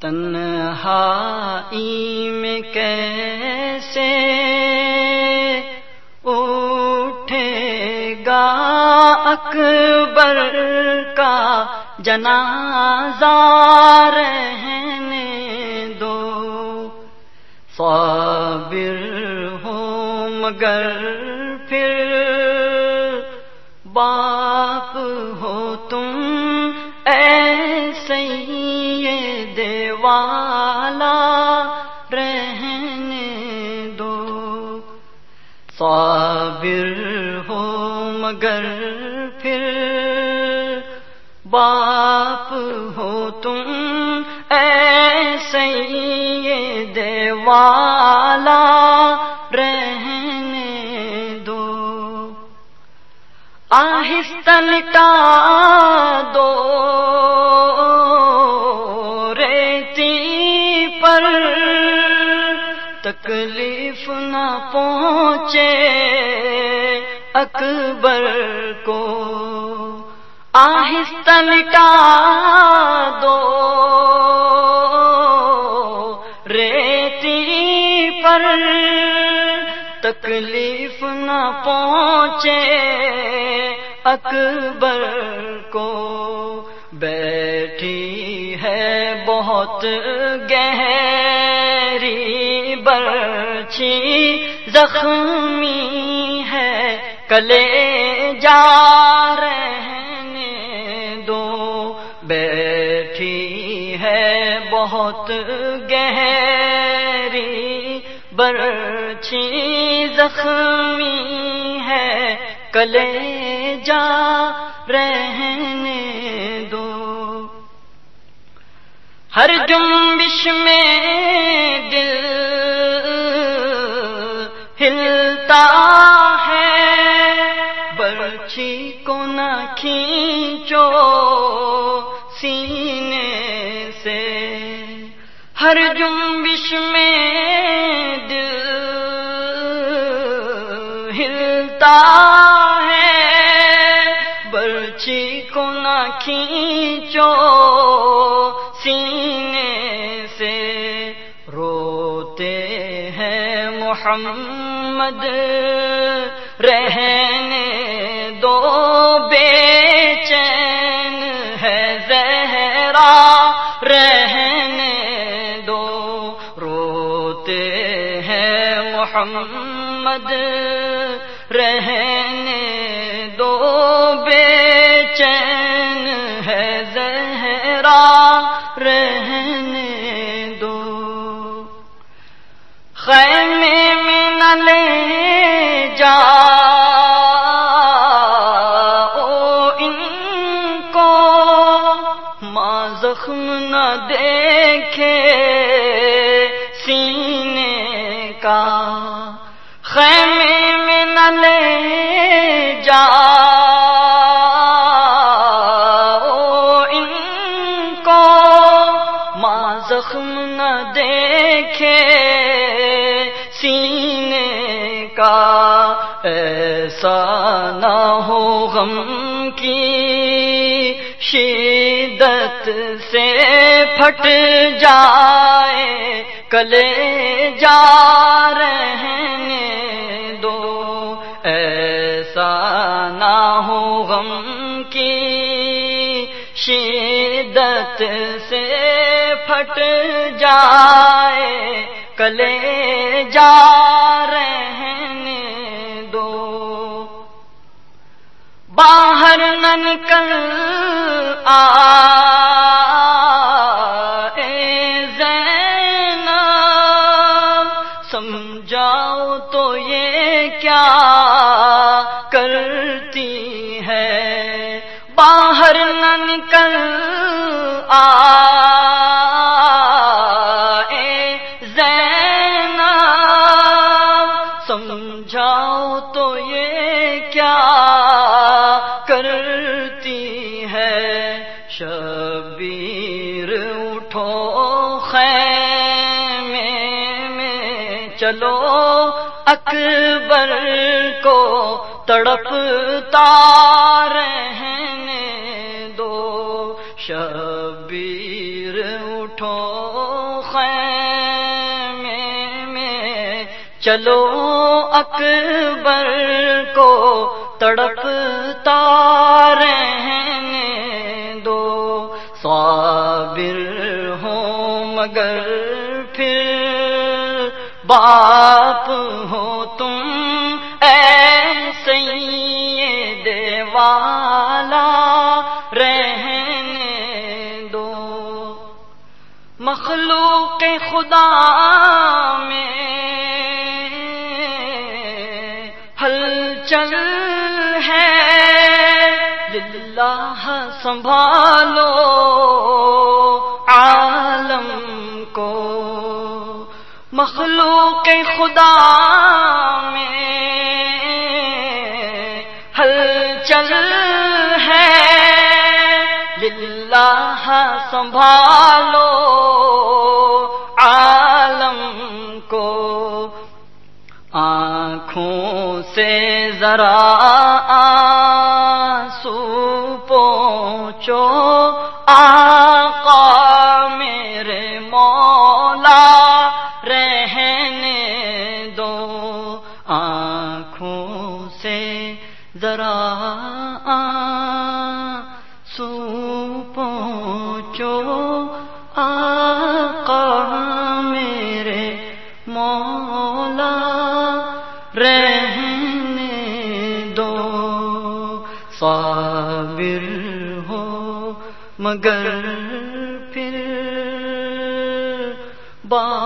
تنہائی میں کیسے اٹھے گا اکبر کا جنازہ رہنے دو؟ صابر ہوں مگر پھر باپ ہو تم ایسے مگر پھر باپ ہو تم ایسے دیوالا رہنے دو۔ آہستہ لٹا دو۔ ریتی پر تکلیف نہ پہنچے۔ اکبر کو آہستہ لٹا دو۔ ریتی پر تکلیف نہ پہنچے اکبر کو۔ بیٹھی ہے بہت گہری برچی زخمی ہے۔ کلے جا رہنے دو۔ بیٹھی ہے بہت گہری برچی زخمی ہے۔ کلے جا رہنے دو۔ ہر جنبش میں دل ہر جنبش میں دل ہلتا ہے، برچی کو نہ کھینچو سینے سے۔ روتے ہیں محمد رہنے محمد رہنے دو بے چین ہے زہرا رہنے دو۔ خیمے میں نہ لے جا۔ ان کو ماں زخم نہ دیکھے سینے کا۔ خیمے میں نہ لے جا۔ ان کو ماں زخم نہ دیکھے سینے کا، ایسا نہ ہو غم کی شدت سے پھٹ جائے۔ کلے جا رہنے غم کی شدت سے پھٹ جائے، کلے جا رہنے دو۔ باہر نہ نکل آ سمجھاؤ تو یہ کیا کرتی ہے۔ باہر نہ نکل آ سمجھاؤ تو یہ کیا کرتی ہے؟ شبیر اٹھو خیمے میں، چلو اکبر کو تڑپتا رہنے دو۔ شبیر اٹھو خیمے میں۔ چلو اکبر کو تڑپتا رہنے دو۔ صابر ہو مگر پھر باپ ہو تم دیوالا رہنے دو۔ مخلوق خدا میں ہل چل ہے۔ للہ سنبھالو عالم کو۔ مخلوق خدا للہ سنبھالو عالم کو۔ آنکھوں سے ذرا آنسو پہنچو آقا میرے مولا رہنے دو۔ آنکھوں سے ذرا آنسو پہنچو آقا میرے مولا رہنے دو۔ صابر ہو مگر پھر باپ